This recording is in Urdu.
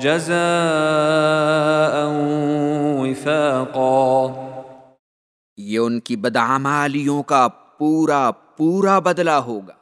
جزاء وفاقا۔ یہ ان کی بدعمالیوں کا پورا پورا بدلہ ہوگا۔